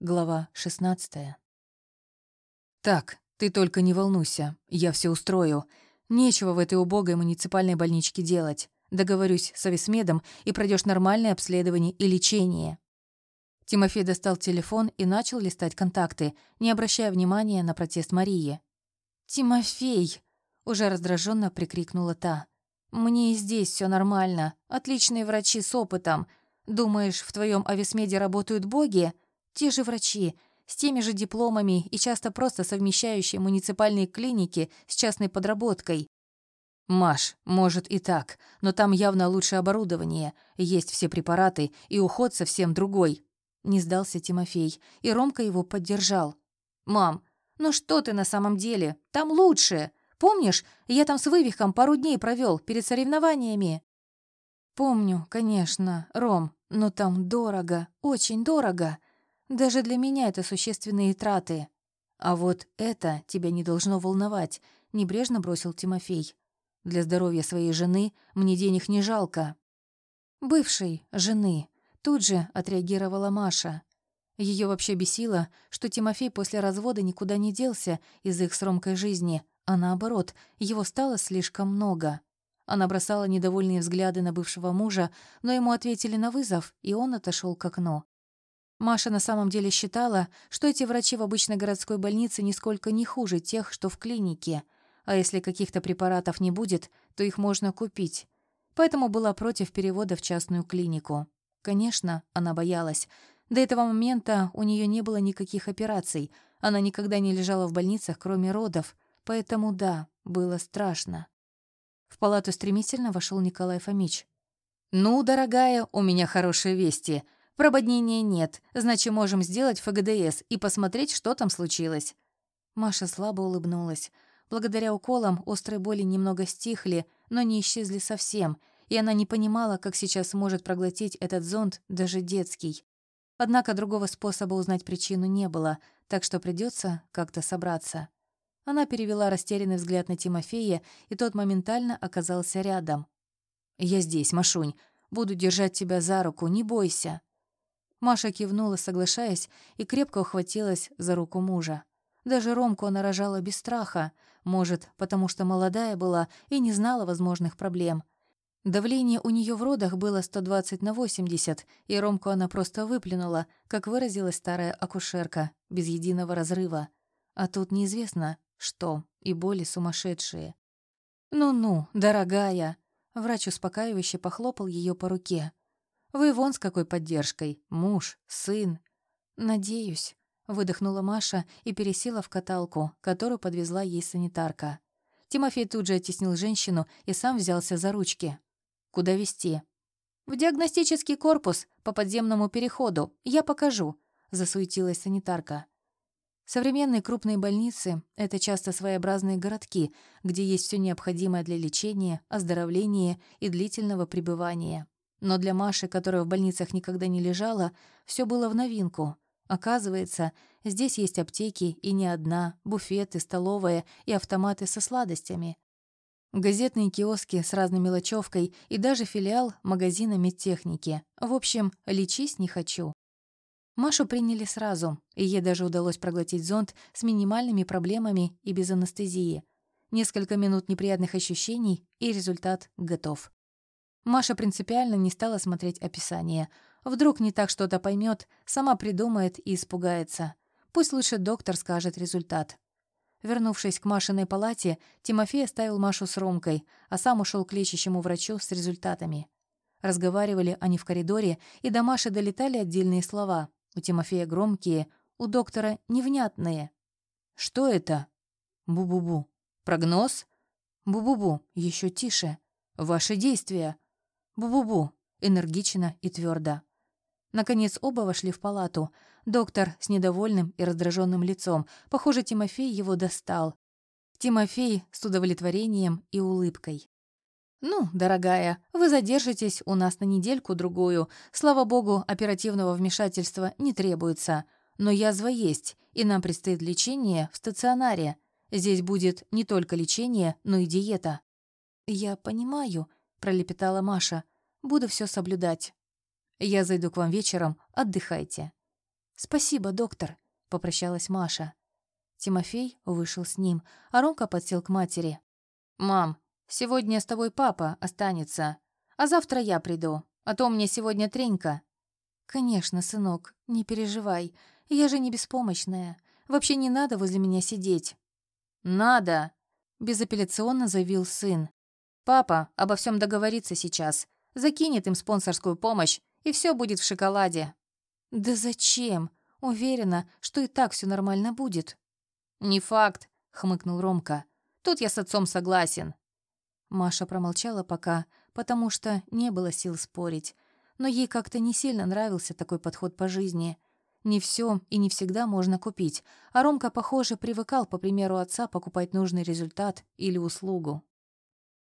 Глава 16. «Так, ты только не волнуйся, я все устрою. Нечего в этой убогой муниципальной больничке делать. Договорюсь с ависмедом и пройдешь нормальное обследование и лечение». Тимофей достал телефон и начал листать контакты, не обращая внимания на протест Марии. «Тимофей!» — уже раздраженно прикрикнула та. «Мне и здесь все нормально. Отличные врачи с опытом. Думаешь, в твоем ависмеде работают боги?» Те же врачи, с теми же дипломами и часто просто совмещающие муниципальные клиники с частной подработкой. «Маш, может и так, но там явно лучше оборудование, есть все препараты и уход совсем другой». Не сдался Тимофей, и Ромка его поддержал. «Мам, ну что ты на самом деле? Там лучше. Помнишь, я там с вывихом пару дней провел перед соревнованиями?» «Помню, конечно, Ром, но там дорого, очень дорого. Даже для меня это существенные траты. А вот это тебя не должно волновать, небрежно бросил Тимофей. Для здоровья своей жены мне денег не жалко. Бывшей жены. Тут же отреагировала Маша. Ее вообще бесило, что Тимофей после развода никуда не делся из их с Ромкой жизни, а наоборот, его стало слишком много. Она бросала недовольные взгляды на бывшего мужа, но ему ответили на вызов, и он отошел к окну. Маша на самом деле считала, что эти врачи в обычной городской больнице нисколько не хуже тех, что в клинике, а если каких-то препаратов не будет, то их можно купить. Поэтому была против перевода в частную клинику. Конечно, она боялась. До этого момента у нее не было никаких операций, она никогда не лежала в больницах, кроме родов, поэтому да, было страшно. В палату стремительно вошел Николай Фомич. «Ну, дорогая, у меня хорошие вести», Прободнения нет, значит, можем сделать ФГДС и посмотреть, что там случилось». Маша слабо улыбнулась. Благодаря уколам острые боли немного стихли, но не исчезли совсем, и она не понимала, как сейчас может проглотить этот зонд, даже детский. Однако другого способа узнать причину не было, так что придется как-то собраться. Она перевела растерянный взгляд на Тимофея, и тот моментально оказался рядом. «Я здесь, Машунь. Буду держать тебя за руку, не бойся». Маша кивнула, соглашаясь, и крепко ухватилась за руку мужа. Даже Ромку она рожала без страха, может, потому что молодая была и не знала возможных проблем. Давление у нее в родах было 120 на 80, и Ромку она просто выплюнула, как выразилась старая акушерка, без единого разрыва. А тут неизвестно, что, и боли сумасшедшие. «Ну-ну, дорогая!» Врач успокаивающе похлопал ее по руке. Вы вон с какой поддержкой. Муж, сын. Надеюсь, выдохнула Маша и пересела в каталку, которую подвезла ей санитарка. Тимофей тут же оттеснил женщину и сам взялся за ручки. Куда везти? В диагностический корпус по подземному переходу. Я покажу, засуетилась санитарка. Современные крупные больницы — это часто своеобразные городки, где есть все необходимое для лечения, оздоровления и длительного пребывания. Но для Маши, которая в больницах никогда не лежала, все было в новинку. Оказывается, здесь есть аптеки и не одна, буфеты, столовая и автоматы со сладостями. Газетные киоски с разной мелочевкой и даже филиал магазина медтехники. В общем, лечись не хочу. Машу приняли сразу, и ей даже удалось проглотить зонт с минимальными проблемами и без анестезии. Несколько минут неприятных ощущений, и результат готов. Маша принципиально не стала смотреть описание. Вдруг не так что-то поймет, сама придумает и испугается. Пусть лучше доктор скажет результат. Вернувшись к Машиной палате, Тимофей оставил Машу с Ромкой, а сам ушел к лечащему врачу с результатами. Разговаривали они в коридоре, и до Маши долетали отдельные слова. У Тимофея громкие, у доктора невнятные. «Что это?» «Бу-бу-бу». «Прогноз?» «Бу-бу-бу». Еще тише. «Ваши действия?» Бу-бу-бу, энергично и твердо. Наконец оба вошли в палату. Доктор с недовольным и раздраженным лицом. Похоже, Тимофей его достал. Тимофей с удовлетворением и улыбкой. «Ну, дорогая, вы задержитесь у нас на недельку-другую. Слава богу, оперативного вмешательства не требуется. Но язва есть, и нам предстоит лечение в стационаре. Здесь будет не только лечение, но и диета». «Я понимаю», — пролепетала Маша. «Буду все соблюдать. Я зайду к вам вечером, отдыхайте». «Спасибо, доктор», — попрощалась Маша. Тимофей вышел с ним, а Ромка подсел к матери. «Мам, сегодня с тобой папа останется, а завтра я приду, а то мне сегодня тренька». «Конечно, сынок, не переживай, я же не беспомощная. Вообще не надо возле меня сидеть». «Надо», — безапелляционно заявил сын. «Папа обо всем договорится сейчас, закинет им спонсорскую помощь, и все будет в шоколаде». «Да зачем? Уверена, что и так все нормально будет». «Не факт», — хмыкнул Ромка. «Тут я с отцом согласен». Маша промолчала пока, потому что не было сил спорить. Но ей как-то не сильно нравился такой подход по жизни. Не все и не всегда можно купить, а Ромка, похоже, привыкал, по примеру отца, покупать нужный результат или услугу.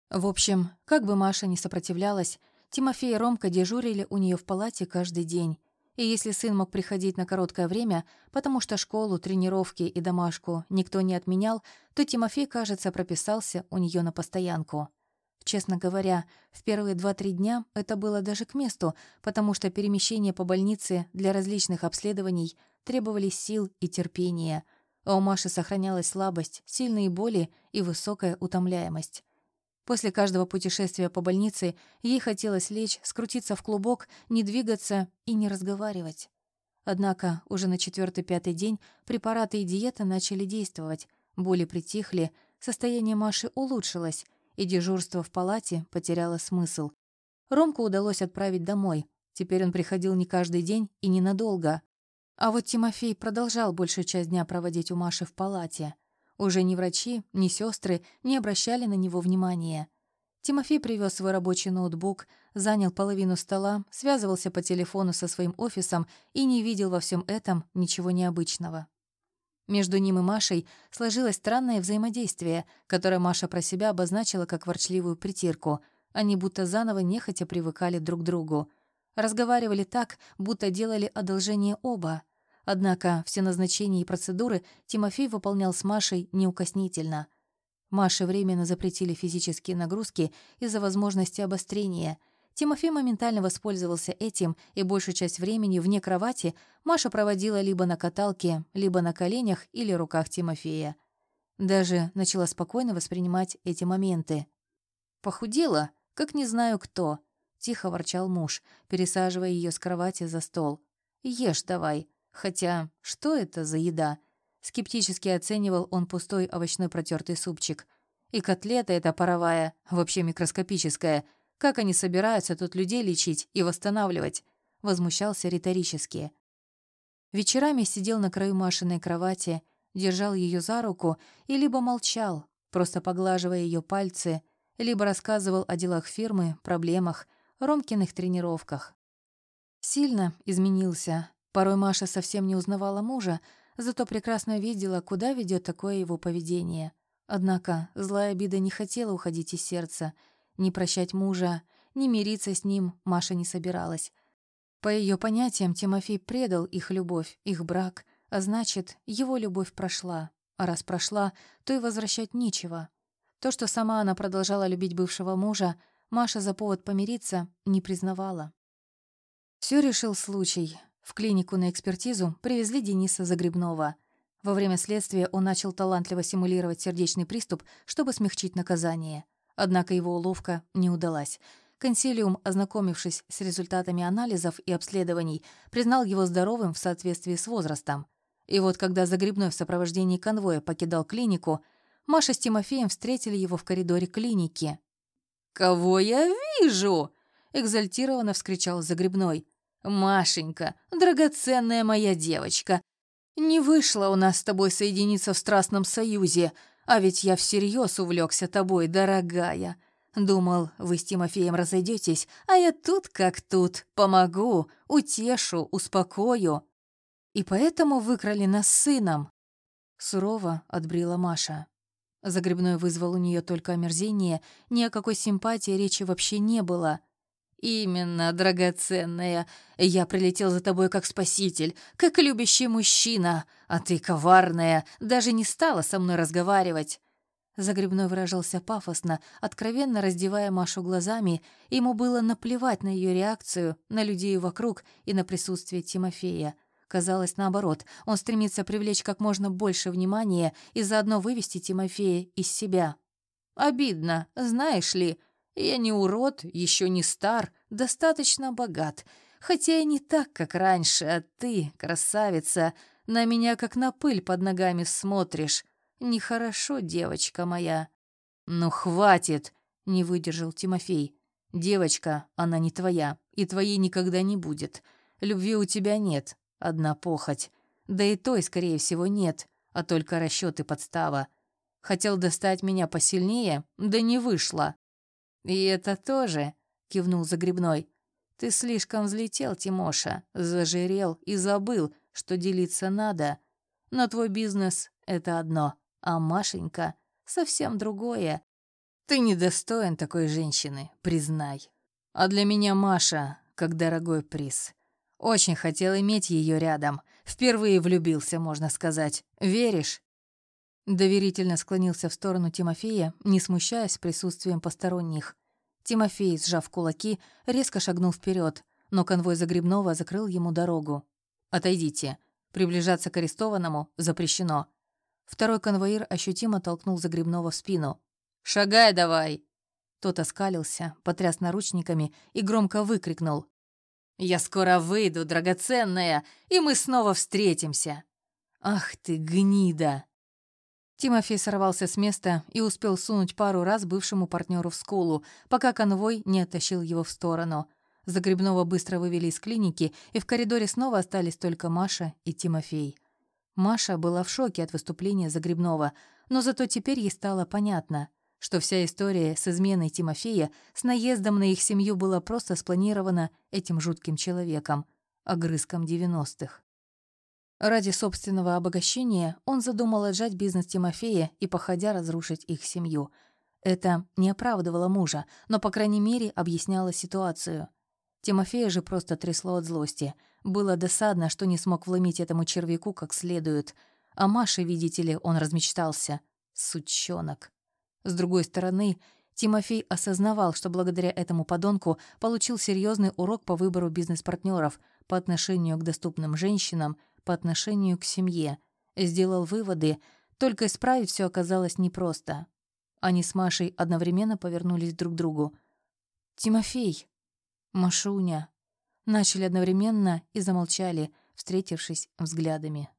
В общем, как бы Маша не сопротивлялась, Тимофей и Ромка дежурили у нее в палате каждый день. И если сын мог приходить на короткое время, потому что школу, тренировки и домашку никто не отменял, то Тимофей, кажется, прописался у нее на постоянку. Честно говоря, в первые два-три дня это было даже к месту, потому что перемещения по больнице для различных обследований требовали сил и терпения, а у Маши сохранялась слабость, сильные боли и высокая утомляемость. После каждого путешествия по больнице ей хотелось лечь, скрутиться в клубок, не двигаться и не разговаривать. Однако уже на четвертый-пятый день препараты и диета начали действовать, боли притихли, состояние Маши улучшилось, и дежурство в палате потеряло смысл. Ромку удалось отправить домой. Теперь он приходил не каждый день и ненадолго. А вот Тимофей продолжал большую часть дня проводить у Маши в палате — уже ни врачи, ни сестры не обращали на него внимания. Тимофей привез свой рабочий ноутбук, занял половину стола, связывался по телефону со своим офисом и не видел во всем этом ничего необычного. Между ним и Машей сложилось странное взаимодействие, которое Маша про себя обозначила как ворчливую притирку. Они будто заново нехотя привыкали друг к другу. Разговаривали так, будто делали одолжение оба — Однако все назначения и процедуры Тимофей выполнял с Машей неукоснительно. Маше временно запретили физические нагрузки из-за возможности обострения. Тимофей моментально воспользовался этим, и большую часть времени вне кровати Маша проводила либо на каталке, либо на коленях или руках Тимофея. Даже начала спокойно воспринимать эти моменты. «Похудела, как не знаю кто», — тихо ворчал муж, пересаживая ее с кровати за стол. «Ешь давай, Хотя, что это за еда? Скептически оценивал он пустой овощной протертый супчик. И котлета эта паровая, вообще микроскопическая. Как они собираются тут людей лечить и восстанавливать? Возмущался риторически. Вечерами сидел на краю Машиной кровати, держал ее за руку и либо молчал, просто поглаживая ее пальцы, либо рассказывал о делах фирмы, проблемах, Ромкиных тренировках. Сильно изменился, Порой Маша совсем не узнавала мужа, зато прекрасно видела, куда ведет такое его поведение. Однако злая обида не хотела уходить из сердца. Не прощать мужа, не мириться с ним Маша не собиралась. По ее понятиям, Тимофей предал их любовь, их брак, а значит, его любовь прошла. А раз прошла, то и возвращать нечего. То, что сама она продолжала любить бывшего мужа, Маша за повод помириться не признавала. Все решил случай. В клинику на экспертизу привезли Дениса Загребного. Во время следствия он начал талантливо симулировать сердечный приступ, чтобы смягчить наказание. Однако его уловка не удалась. Консилиум, ознакомившись с результатами анализов и обследований, признал его здоровым в соответствии с возрастом. И вот когда Загребной в сопровождении конвоя покидал клинику, Маша с Тимофеем встретили его в коридоре клиники. «Кого я вижу?» — экзальтированно вскричал Загребной. «Машенька, драгоценная моя девочка, не вышло у нас с тобой соединиться в страстном союзе, а ведь я всерьез увлекся тобой, дорогая. Думал, вы с Тимофеем разойдетесь, а я тут как тут, помогу, утешу, успокою. И поэтому выкрали нас с сыном». Сурово отбрила Маша. Загребной вызвал у нее только омерзение, ни о какой симпатии речи вообще не было. «Именно, драгоценная. Я прилетел за тобой как спаситель, как любящий мужчина, а ты коварная, даже не стала со мной разговаривать». Загребной выражался пафосно, откровенно раздевая Машу глазами. Ему было наплевать на ее реакцию, на людей вокруг и на присутствие Тимофея. Казалось, наоборот, он стремится привлечь как можно больше внимания и заодно вывести Тимофея из себя. Обидно, знаешь ли, я не урод, еще не стар, достаточно богат, хотя и не так, как раньше, а ты, красавица, на меня как на пыль под ногами смотришь. Нехорошо, девочка моя. Ну, хватит, не выдержал Тимофей. Девочка, она не твоя, и твоей никогда не будет. Любви у тебя нет, Одна похоть. Да и той, скорее всего, нет, а только расчет и подстава. Хотел достать меня посильнее, да не вышло. И это тоже, кивнул Загребной. Ты слишком взлетел, Тимоша, зажирел и забыл, что делиться надо. Но твой бизнес — это одно, а Машенька — совсем другое. Ты недостоин такой женщины, признай. А для меня Маша как дорогой приз. Очень хотел иметь ее рядом. Впервые влюбился, можно сказать. Веришь?» Доверительно склонился в сторону Тимофея, не смущаясь присутствием посторонних. Тимофей, сжав кулаки, резко шагнул вперед, но конвой Загребного закрыл ему дорогу. «Отойдите. Приближаться к арестованному запрещено». Второй конвоир ощутимо толкнул Загребного в спину. «Шагай давай!» Тот оскалился, потряс наручниками и громко выкрикнул. Я скоро выйду, драгоценная, и мы снова встретимся. Ах ты, гнида!» Тимофей сорвался с места и успел сунуть пару раз бывшему партнеру в скулу, пока конвой не оттащил его в сторону. Загребного быстро вывели из клиники, и в коридоре снова остались только Маша и Тимофей. Маша была в шоке от выступления Загребного, но зато теперь ей стало понятно что вся история с изменой Тимофея, с наездом на их семью была просто спланирована этим жутким человеком, огрызком девяностых. Ради собственного обогащения он задумал отжать бизнес Тимофея и, походя, разрушить их семью. Это не оправдывало мужа, но, по крайней мере, объясняло ситуацию. Тимофея же просто трясло от злости. Было досадно, что не смог вломить этому червяку как следует. А Маше, видите ли, он размечтался. Сучонок. С другой стороны, Тимофей осознавал, что благодаря этому подонку получил серьезный урок по выбору бизнес-партнеров по отношению к доступным женщинам, по отношению к семье. Сделал выводы, только исправить все оказалось непросто. Они с Машей одновременно повернулись друг к другу. «Тимофей!» «Машуня!» Начали одновременно и замолчали, встретившись взглядами.